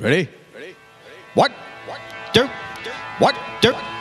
Ready? Ready? Ready? What? What? Do? What? Do? What?